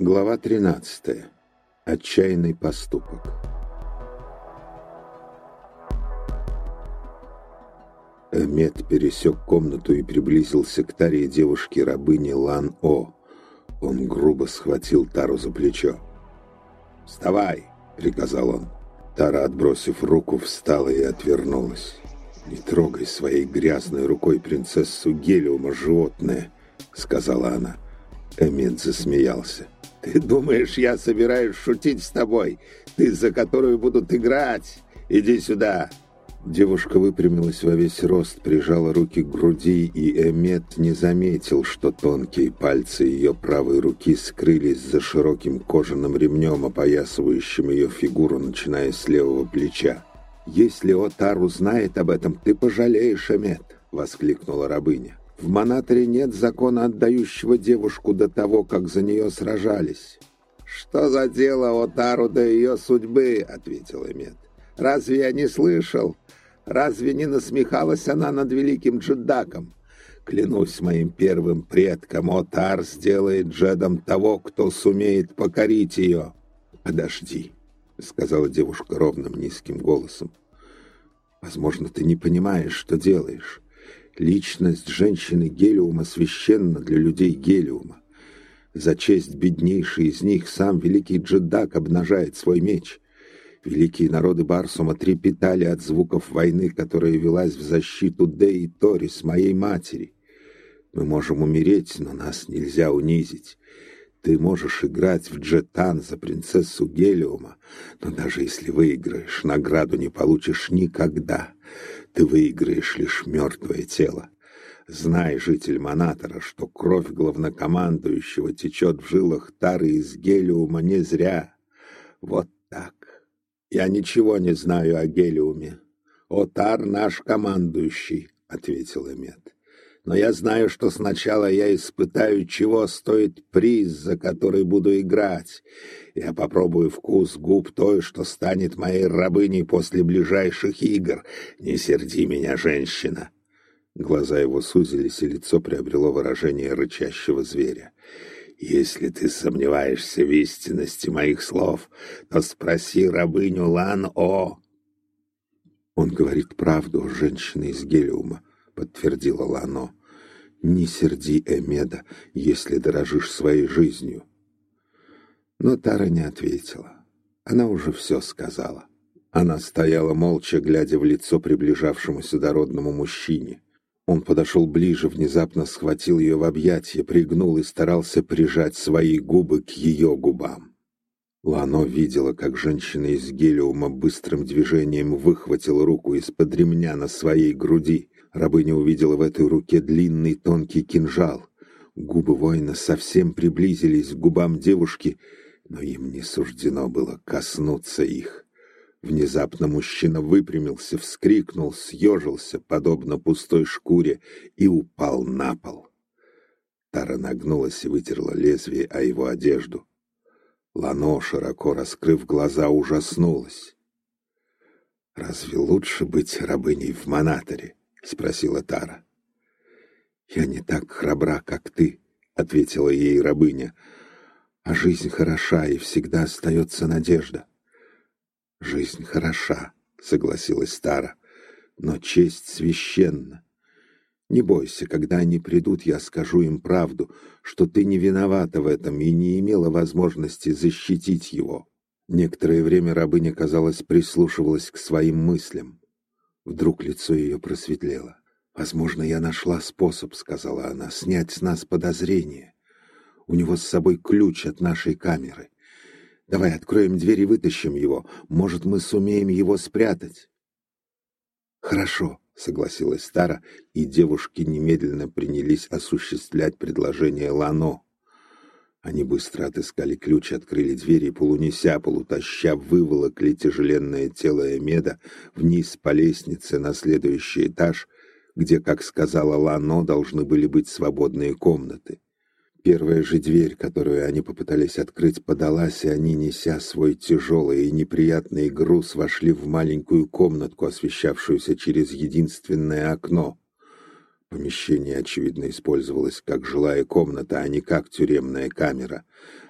Глава 13. Отчаянный поступок. Эмет пересек комнату и приблизился к таре девушки-рабыни Лан-О. Он грубо схватил Тару за плечо. «Вставай!» — приказал он. Тара, отбросив руку, встала и отвернулась. «Не трогай своей грязной рукой принцессу Гелиума, животное!» — сказала она. Эмет засмеялся. Ты думаешь, я собираюсь шутить с тобой? Ты, за которую будут играть? Иди сюда!» Девушка выпрямилась во весь рост, прижала руки к груди, и Эмет не заметил, что тонкие пальцы ее правой руки скрылись за широким кожаным ремнем, опоясывающим ее фигуру, начиная с левого плеча. «Если Отар узнает об этом, ты пожалеешь, Эмет!» — воскликнула рабыня. В Монаторе нет закона, отдающего девушку до того, как за нее сражались. «Что за дело Отару до ее судьбы?» — ответил Эмет. «Разве я не слышал? Разве не насмехалась она над великим джедаком? Клянусь моим первым предком, Отар сделает джедом того, кто сумеет покорить ее». «Подожди», — сказала девушка ровным низким голосом. «Возможно, ты не понимаешь, что делаешь». Личность женщины Гелиума священна для людей Гелиума. За честь беднейший из них сам великий Джедак обнажает свой меч. Великие народы Барсума трепетали от звуков войны, которая велась в защиту Деи Торис, моей матери. Мы можем умереть, но нас нельзя унизить. Ты можешь играть в джетан за принцессу Гелиума, но даже если выиграешь, награду не получишь никогда ты выиграешь лишь мертвое тело. Знай, житель Монатора, что кровь главнокомандующего течет в жилах Тары из Гелиума не зря. Вот так. Я ничего не знаю о Гелиуме. Отар наш командующий, — ответил Эмет. Но я знаю, что сначала я испытаю, чего стоит приз, за который буду играть. Я попробую вкус губ той, что станет моей рабыней после ближайших игр. Не серди меня, женщина. Глаза его сузились, и лицо приобрело выражение рычащего зверя. Если ты сомневаешься в истинности моих слов, то спроси рабыню Лан-О. Он говорит правду, женщина из Гелиума, подтвердила Лано. Не серди Эмеда, если дорожишь своей жизнью. Но Тара не ответила. Она уже все сказала. Она стояла молча, глядя в лицо приближавшемуся дородному мужчине. Он подошел ближе, внезапно схватил ее в объятия, пригнул и старался прижать свои губы к ее губам. Лано видела, как женщина из гелиума быстрым движением выхватила руку из-под ремня на своей груди. Рабыня увидела в этой руке длинный тонкий кинжал. Губы воина совсем приблизились к губам девушки, но им не суждено было коснуться их. Внезапно мужчина выпрямился, вскрикнул, съежился, подобно пустой шкуре, и упал на пол. Тара нагнулась и вытерла лезвие о его одежду. Лано, широко раскрыв глаза, ужаснулась. «Разве лучше быть рабыней в Монаторе?» — спросила Тара. «Я не так храбра, как ты», — ответила ей рабыня. А жизнь хороша, и всегда остается надежда. Жизнь хороша, согласилась Тара, но честь священна. Не бойся, когда они придут, я скажу им правду, что ты не виновата в этом и не имела возможности защитить его. Некоторое время рабыня, казалось, прислушивалась к своим мыслям. Вдруг лицо ее просветлело. «Возможно, я нашла способ», — сказала она, — «снять с нас подозрение. У него с собой ключ от нашей камеры. Давай откроем дверь и вытащим его. Может, мы сумеем его спрятать?» «Хорошо», — согласилась Стара, и девушки немедленно принялись осуществлять предложение Лано. Они быстро отыскали ключ, открыли дверь и, полунеся, полутаща, выволокли тяжеленное тело Эмеда вниз по лестнице на следующий этаж, где, как сказала Лано, должны были быть свободные комнаты. Первая же дверь, которую они попытались открыть, подалась, и они, неся свой тяжелый и неприятный груз, вошли в маленькую комнатку, освещавшуюся через единственное окно. Помещение, очевидно, использовалось как жилая комната, а не как тюремная камера.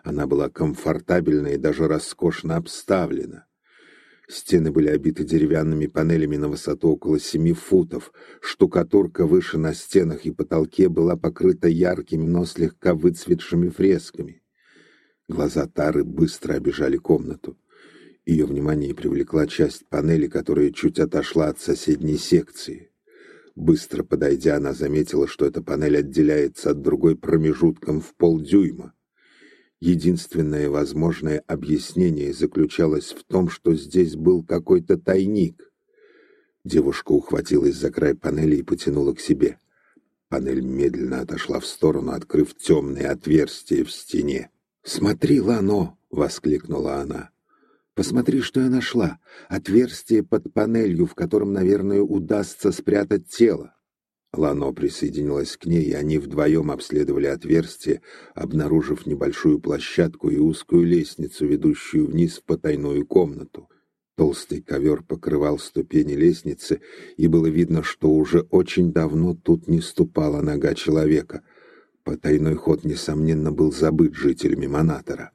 Она была комфортабельна и даже роскошно обставлена. Стены были обиты деревянными панелями на высоту около семи футов. Штукатурка выше на стенах и потолке была покрыта яркими, но слегка выцветшими фресками. Глаза Тары быстро обижали комнату. Ее внимание привлекла часть панели, которая чуть отошла от соседней секции. Быстро подойдя, она заметила, что эта панель отделяется от другой промежутком в полдюйма. Единственное возможное объяснение заключалось в том, что здесь был какой-то тайник. Девушка ухватилась за край панели и потянула к себе. Панель медленно отошла в сторону, открыв темное отверстие в стене. «Смотри, Лано!» — воскликнула она. «Посмотри, что я нашла. Отверстие под панелью, в котором, наверное, удастся спрятать тело». Лано присоединилась к ней, и они вдвоем обследовали отверстие, обнаружив небольшую площадку и узкую лестницу, ведущую вниз в потайную комнату. Толстый ковер покрывал ступени лестницы, и было видно, что уже очень давно тут не ступала нога человека. Потайной ход, несомненно, был забыт жителями Монатора.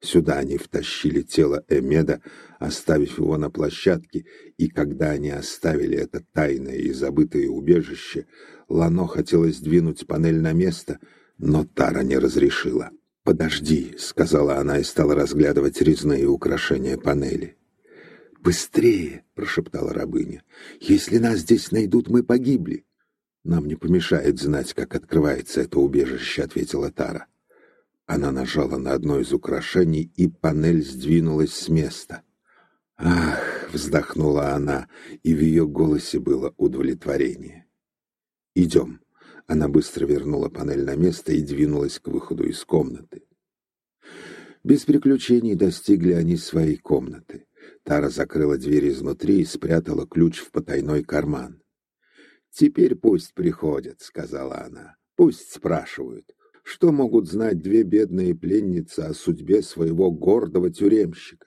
Сюда они втащили тело Эмеда, оставив его на площадке, и когда они оставили это тайное и забытое убежище, Лано хотелось сдвинуть панель на место, но Тара не разрешила. «Подожди», — сказала она и стала разглядывать резные украшения панели. «Быстрее!» — прошептала рабыня. «Если нас здесь найдут, мы погибли». «Нам не помешает знать, как открывается это убежище», — ответила Тара. Она нажала на одно из украшений, и панель сдвинулась с места. «Ах!» — вздохнула она, и в ее голосе было удовлетворение. «Идем». Она быстро вернула панель на место и двинулась к выходу из комнаты. Без приключений достигли они своей комнаты. Тара закрыла дверь изнутри и спрятала ключ в потайной карман. «Теперь пусть приходят», — сказала она. «Пусть спрашивают. Что могут знать две бедные пленницы о судьбе своего гордого тюремщика?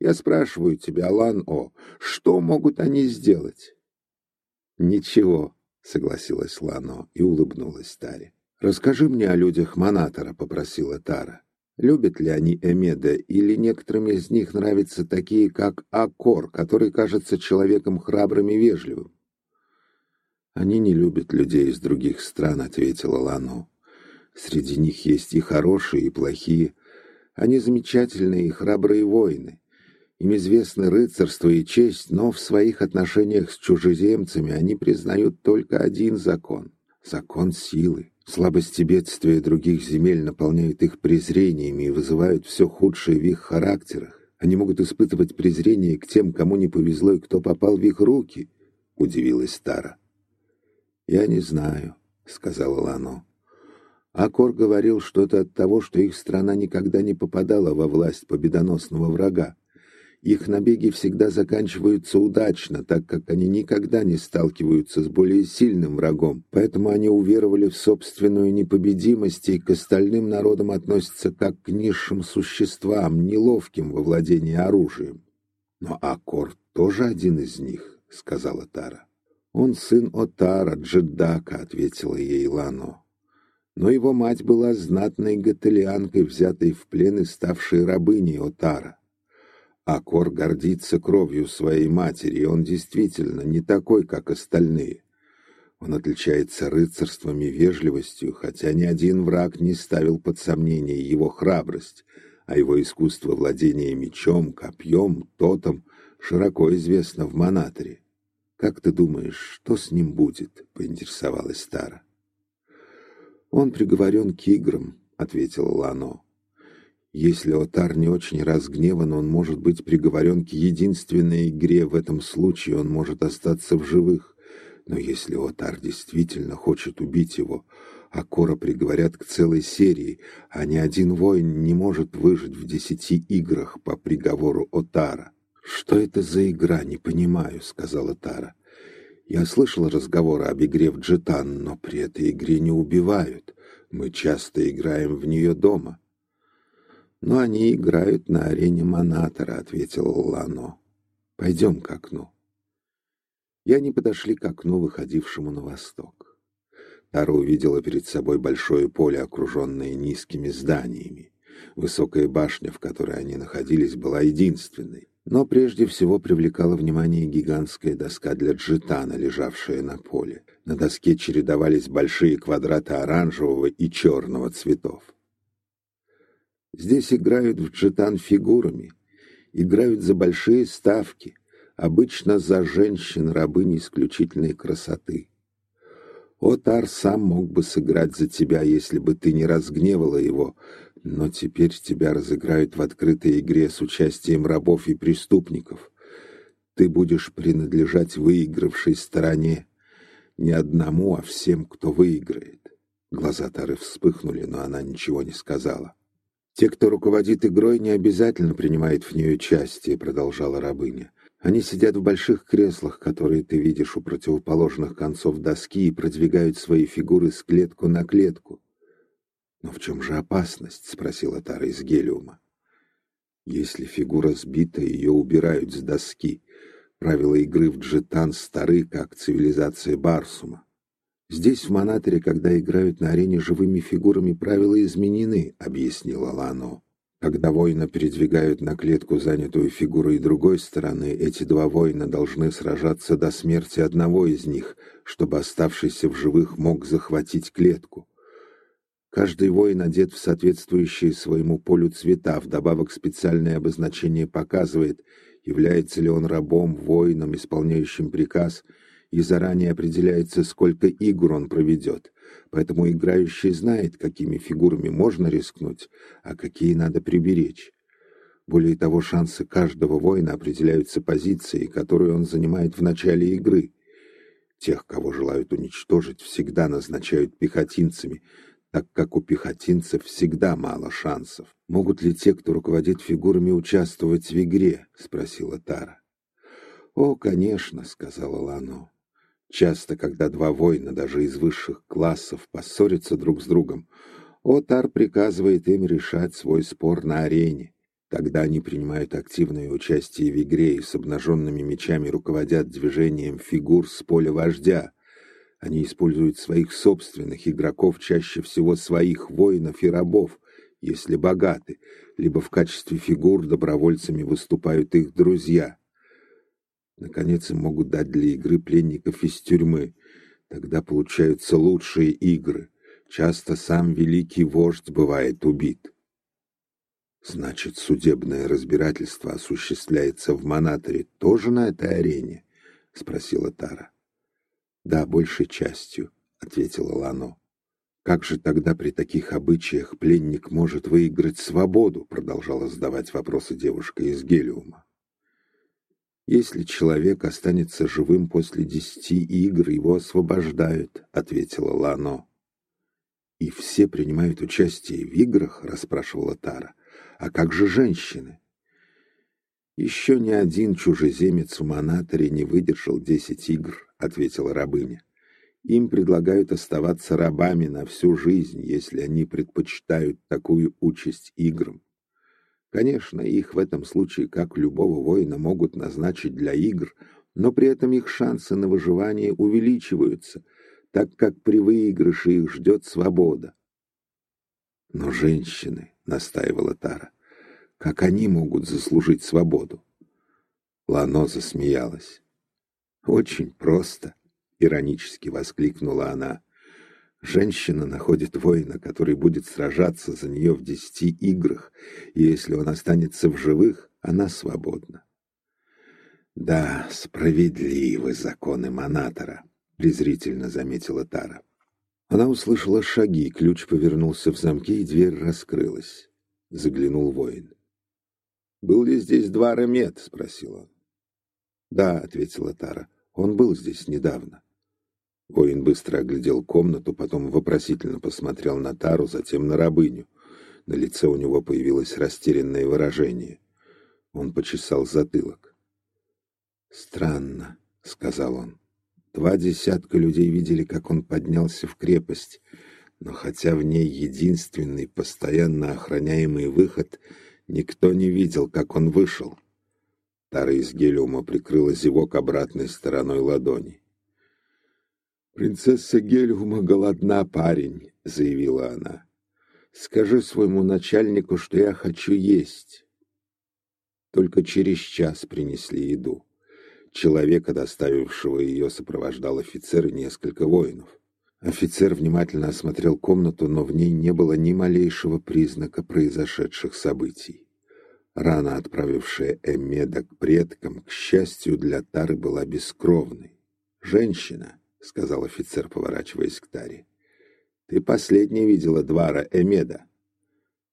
Я спрашиваю тебя, Лан-О, что могут они сделать? Ничего, согласилась Лано и улыбнулась Таре. Расскажи мне о людях Монатора, попросила Тара. Любят ли они Эмеда, или некоторым из них нравятся такие, как Акор, который кажется человеком храбрым и вежливым? Они не любят людей из других стран, ответила Лано. Среди них есть и хорошие, и плохие. Они замечательные и храбрые воины. Им известны рыцарство и честь, но в своих отношениях с чужеземцами они признают только один закон — закон силы. Слабости бедствия других земель наполняют их презрениями и вызывают все худшее в их характерах. Они могут испытывать презрение к тем, кому не повезло и кто попал в их руки, — удивилась Тара. — Я не знаю, — сказала Лано. Акор говорил, что это от того, что их страна никогда не попадала во власть победоносного врага. Их набеги всегда заканчиваются удачно, так как они никогда не сталкиваются с более сильным врагом, поэтому они уверовали в собственную непобедимость и к остальным народам относятся как к низшим существам, неловким во владении оружием. «Но Акор тоже один из них», — сказала Тара. «Он сын Отара, Джедака», — ответила ей Лано но его мать была знатной гателианкой, взятой в плен и ставшей рабыней Отара. Акор гордится кровью своей матери, и он действительно не такой, как остальные. Он отличается рыцарством и вежливостью, хотя ни один враг не ставил под сомнение его храбрость, а его искусство владения мечом, копьем, тотом широко известно в Монаторе. «Как ты думаешь, что с ним будет?» — поинтересовалась Тара. «Он приговорен к играм», — ответила Лано. «Если Отар не очень разгневан, он может быть приговорен к единственной игре. В этом случае он может остаться в живых. Но если Отар действительно хочет убить его, а Кора приговорят к целой серии, а ни один воин не может выжить в десяти играх по приговору Отара». «Что это за игра, не понимаю», — сказала Тара. Я слышал разговоры об игре в джетан, но при этой игре не убивают. Мы часто играем в нее дома. Но они играют на арене Монатора, ответил Лано. Пойдем к окну. И они подошли к окну, выходившему на восток. Тара увидела перед собой большое поле, окруженное низкими зданиями. Высокая башня, в которой они находились, была единственной. Но прежде всего привлекала внимание гигантская доска для джетана, лежавшая на поле. На доске чередовались большие квадраты оранжевого и черного цветов. Здесь играют в джетан фигурами, играют за большие ставки, обычно за женщин рабынь исключительной красоты. Отар сам мог бы сыграть за тебя, если бы ты не разгневала его, но теперь тебя разыграют в открытой игре с участием рабов и преступников. Ты будешь принадлежать выигравшей стороне. Не одному, а всем, кто выиграет. Глаза Тары вспыхнули, но она ничего не сказала. «Те, кто руководит игрой, не обязательно принимают в нее участие», — продолжала рабыня. «Они сидят в больших креслах, которые ты видишь у противоположных концов доски, и продвигают свои фигуры с клетку на клетку. «Но в чем же опасность?» — спросила Тара из гелиума. «Если фигура сбита, ее убирают с доски. Правила игры в джетан стары, как цивилизация Барсума. Здесь, в Монаторе, когда играют на арене живыми фигурами, правила изменены», — объяснила Лано. Когда воина передвигают на клетку, занятую фигурой другой стороны, эти два воина должны сражаться до смерти одного из них, чтобы оставшийся в живых мог захватить клетку. Каждый воин одет в соответствующие своему полю цвета, вдобавок специальное обозначение показывает, является ли он рабом, воином, исполняющим приказ, и заранее определяется, сколько игр он проведет. Поэтому играющий знает, какими фигурами можно рискнуть, а какие надо приберечь. Более того, шансы каждого воина определяются позицией, которую он занимает в начале игры. Тех, кого желают уничтожить, всегда назначают пехотинцами – так как у пехотинцев всегда мало шансов. «Могут ли те, кто руководит фигурами, участвовать в игре?» — спросила Тара. «О, конечно», — сказала Лано. «Часто, когда два воина, даже из высших классов, поссорятся друг с другом, Отар приказывает им решать свой спор на арене. Тогда они принимают активное участие в игре и с обнаженными мечами руководят движением фигур с поля вождя, они используют своих собственных игроков, чаще всего своих воинов и рабов, если богаты, либо в качестве фигур добровольцами выступают их друзья. Наконец, им могут дать для игры пленников из тюрьмы. Тогда получаются лучшие игры. Часто сам великий вождь бывает убит. Значит, судебное разбирательство осуществляется в Монаторе тоже на этой арене? — спросила Тара. «Да, большей частью», — ответила Лано. «Как же тогда при таких обычаях пленник может выиграть свободу?» — продолжала задавать вопросы девушка из Гелиума. «Если человек останется живым после десяти игр, его освобождают», — ответила Лано. «И все принимают участие в играх?» — расспрашивала Тара. «А как же женщины?» «Еще ни один чужеземец в Монаторе не выдержал десять игр», — ответила рабыня. «Им предлагают оставаться рабами на всю жизнь, если они предпочитают такую участь играм. Конечно, их в этом случае, как любого воина, могут назначить для игр, но при этом их шансы на выживание увеличиваются, так как при выигрыше их ждет свобода. «Но женщины», — настаивала Тара, — «как они могут заслужить свободу?» Лано засмеялась. «Очень просто», — иронически воскликнула она. «Женщина находит воина, который будет сражаться за нее в десяти играх, и если он останется в живых, она свободна». «Да, справедливы законы Монатора», — презрительно заметила Тара. Она услышала шаги, ключ повернулся в замке, и дверь раскрылась. Заглянул воин. «Был ли здесь два Ремет?» — спросил он. «Да», — ответила Тара. Он был здесь недавно. Воин быстро оглядел комнату, потом вопросительно посмотрел на Тару, затем на рабыню. На лице у него появилось растерянное выражение. Он почесал затылок. «Странно», — сказал он. «Два десятка людей видели, как он поднялся в крепость, но хотя в ней единственный постоянно охраняемый выход, никто не видел, как он вышел». Тара из гелиума прикрыла зевок обратной стороной ладони. «Принцесса Гелиума голодна, парень», — заявила она. «Скажи своему начальнику, что я хочу есть». Только через час принесли еду. Человека, доставившего ее, сопровождал офицер и несколько воинов. Офицер внимательно осмотрел комнату, но в ней не было ни малейшего признака произошедших событий. Рана, отправившая Эмеда к предкам, к счастью для Тары, была бескровной. «Женщина», — сказал офицер, поворачиваясь к Таре, — «ты последняя видела Двара Эмеда.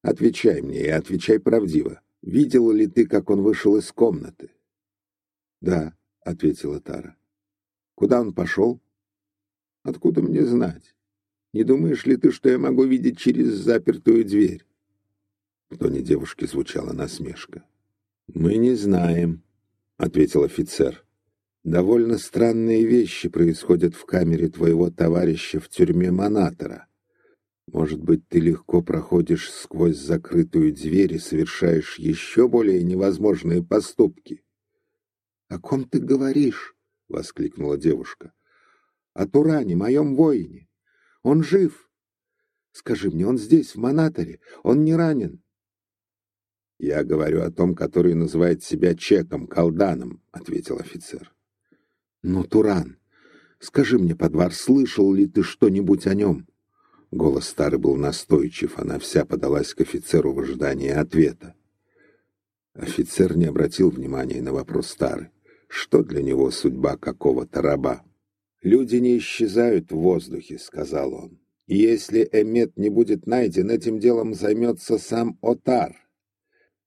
Отвечай мне и отвечай правдиво. Видела ли ты, как он вышел из комнаты?» «Да», — ответила Тара. «Куда он пошел?» «Откуда мне знать? Не думаешь ли ты, что я могу видеть через запертую дверь?» В тоне девушки звучала насмешка. «Мы не знаем», — ответил офицер. «Довольно странные вещи происходят в камере твоего товарища в тюрьме Монатора. Может быть, ты легко проходишь сквозь закрытую дверь и совершаешь еще более невозможные поступки. — О ком ты говоришь? — воскликнула девушка. — О Туране, моем воине. Он жив. Скажи мне, он здесь, в Монаторе? Он не ранен? — Я говорю о том, который называет себя Чеком, колданом, — ответил офицер. — Ну, Туран, скажи мне, Подвар, слышал ли ты что-нибудь о нем? — Голос Стары был настойчив, она вся подалась к офицеру в ожидании ответа. Офицер не обратил внимания на вопрос Стары. Что для него судьба какого-то раба? «Люди не исчезают в воздухе», — сказал он. «И если Эмет не будет найден, этим делом займется сам Отар.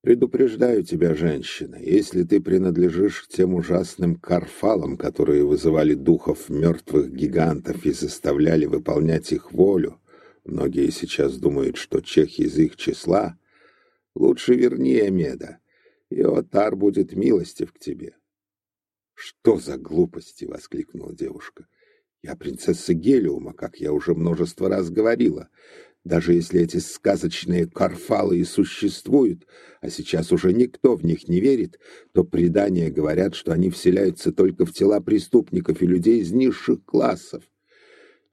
Предупреждаю тебя, женщина, если ты принадлежишь к тем ужасным карфалам, которые вызывали духов мертвых гигантов и заставляли выполнять их волю, Многие сейчас думают, что чех из их числа. Лучше верни Эмеда, и Отар будет милостив к тебе. — Что за глупости! — воскликнула девушка. — Я принцесса Гелиума, как я уже множество раз говорила. Даже если эти сказочные карфалы и существуют, а сейчас уже никто в них не верит, то предания говорят, что они вселяются только в тела преступников и людей из низших классов.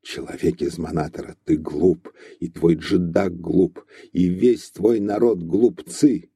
Человек из Монатора, ты глуп, и твой джедак глуп, и весь твой народ глупцы.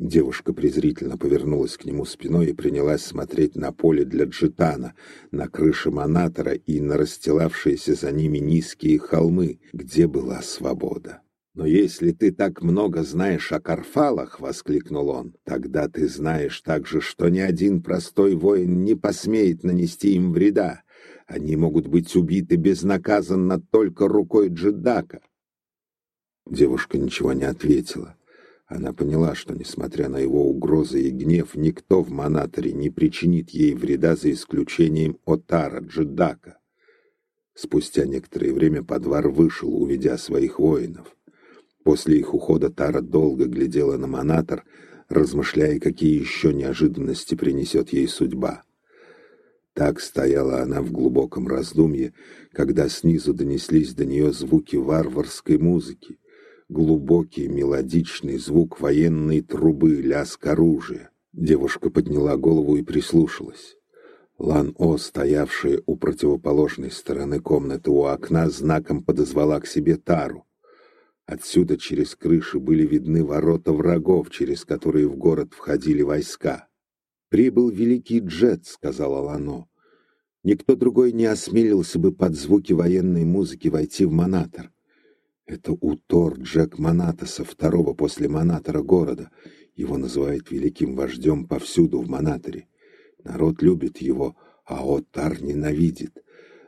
Девушка презрительно повернулась к нему спиной и принялась смотреть на поле для джетана, на крыши Монатора и на расстилавшиеся за ними низкие холмы, где была свобода. «Но если ты так много знаешь о Карфалах, — воскликнул он, — тогда ты знаешь также, что ни один простой воин не посмеет нанести им вреда, они могут быть убиты безнаказанно только рукой Джедака. Девушка ничего не ответила. Она поняла, что, несмотря на его угрозы и гнев, никто в Монаторе не причинит ей вреда за исключением Отара, Джедака. Спустя некоторое время Подвар вышел, уведя своих воинов. После их ухода Тара долго глядела на Монатор, размышляя, какие еще неожиданности принесет ей судьба. Так стояла она в глубоком раздумье, когда снизу донеслись до нее звуки варварской музыки, глубокий мелодичный звук военной трубы, лязг оружия. Девушка подняла голову и прислушалась. Лан-О, стоявшая у противоположной стороны комнаты у окна, знаком подозвала к себе Тару. Отсюда через крыши были видны ворота врагов, через которые в город входили войска. «Прибыл великий Джет», — сказала Лано. «Никто другой не осмелился бы под звуки военной музыки войти в Монатор. Это Утор Джек Монатоса, второго после Монатора города. Его называют великим вождем повсюду в Монаторе. Народ любит его, а Отар ненавидит.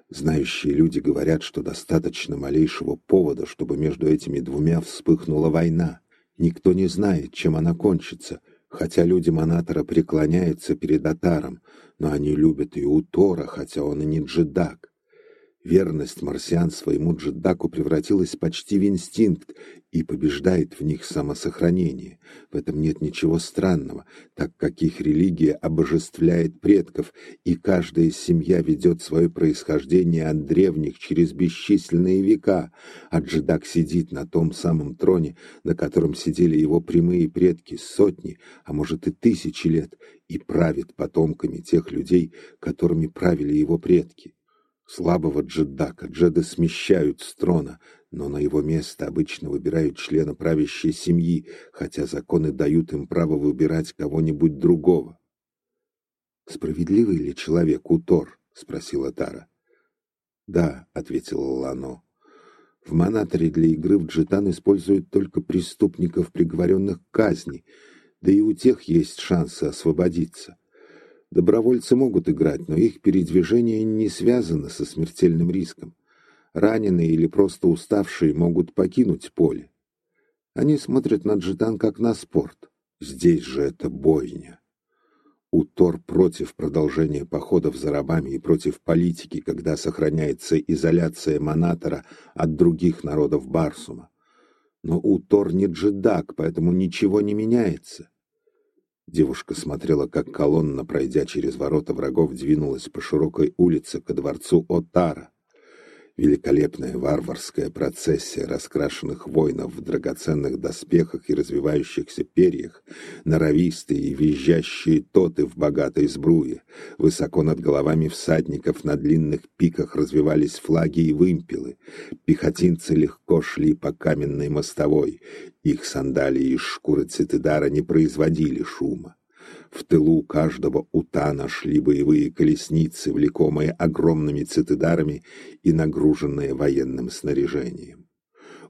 Знающие люди говорят, что достаточно малейшего повода, чтобы между этими двумя вспыхнула война. Никто не знает, чем она кончится — Хотя люди Монатора преклоняются перед Атаром, но они любят и Утора, хотя он и не джедак. Верность марсиан своему джедаку превратилась почти в инстинкт и побеждает в них самосохранение. В этом нет ничего странного, так как их религия обожествляет предков, и каждая семья ведет свое происхождение от древних через бесчисленные века, а джедак сидит на том самом троне, на котором сидели его прямые предки сотни, а может и тысячи лет, и правит потомками тех людей, которыми правили его предки. Слабого джедака джеды смещают с трона, но на его место обычно выбирают члена правящей семьи, хотя законы дают им право выбирать кого-нибудь другого. «Справедливый ли человек Утор?» — спросила Тара. «Да», — ответила Лано. «В Монаторе для игры в джетан используют только преступников, приговоренных к казни, да и у тех есть шансы освободиться. Добровольцы могут играть, но их передвижение не связано со смертельным риском. Раненые или просто уставшие могут покинуть поле. Они смотрят на джетан как на спорт. Здесь же это бойня. Утор против продолжения походов за рабами и против политики, когда сохраняется изоляция Монатора от других народов Барсума. Но Утор не джедак, поэтому ничего не меняется. Девушка смотрела, как колонна, пройдя через ворота врагов, двинулась по широкой улице ко дворцу Отара. Великолепная варварская процессия раскрашенных воинов в драгоценных доспехах и развивающихся перьях, норовистые и визжащие тоты в богатой сбруе. Высоко над головами всадников на длинных пиках развивались флаги и вымпелы. Пехотинцы легко шли по каменной мостовой. Их сандалии из шкуры цитидара не производили шума. В тылу каждого утана шли боевые колесницы, влекомые огромными цитидарами и нагруженные военным снаряжением.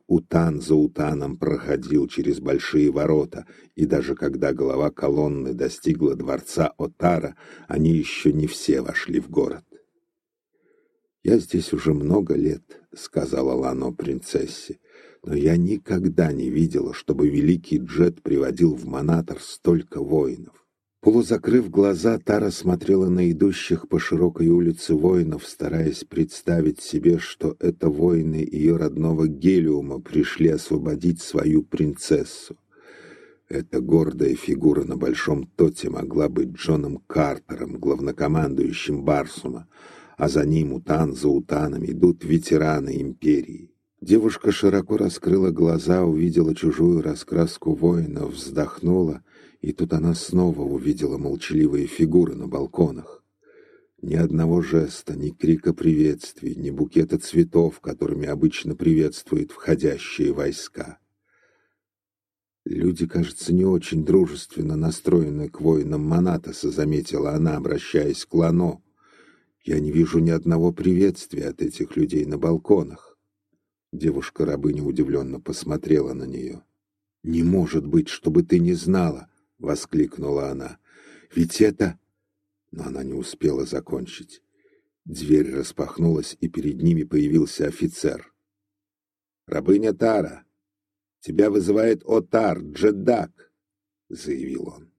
Утан за утаном проходил через большие ворота, и даже когда голова колонны достигла дворца Отара, они еще не все вошли в город. «Я здесь уже много лет», — сказала Лано принцессе, «но я никогда не видела, чтобы великий Джет приводил в Монатор столько воинов. Полузакрыв глаза, Тара смотрела на идущих по широкой улице воинов, стараясь представить себе, что это воины ее родного Гелиума пришли освободить свою принцессу. Эта гордая фигура на большом тоте могла быть Джоном Картером, главнокомандующим Барсума, а за ним утан за утаном идут ветераны империи. Девушка широко раскрыла глаза, увидела чужую раскраску воинов, вздохнула — и тут она снова увидела молчаливые фигуры на балконах. Ни одного жеста, ни крика приветствий, ни букета цветов, которыми обычно приветствуют входящие войска. Люди, кажется, не очень дружественно настроены к воинам Манатоса, заметила она, обращаясь к Лано. Я не вижу ни одного приветствия от этих людей на балконах. Девушка-рабыня удивленно посмотрела на нее. «Не может быть, чтобы ты не знала воскликнула она. Ведь это... Но она не успела закончить. Дверь распахнулась, и перед ними появился офицер. «Рабыня Тара, тебя вызывает Отар, Джедак», — заявил он.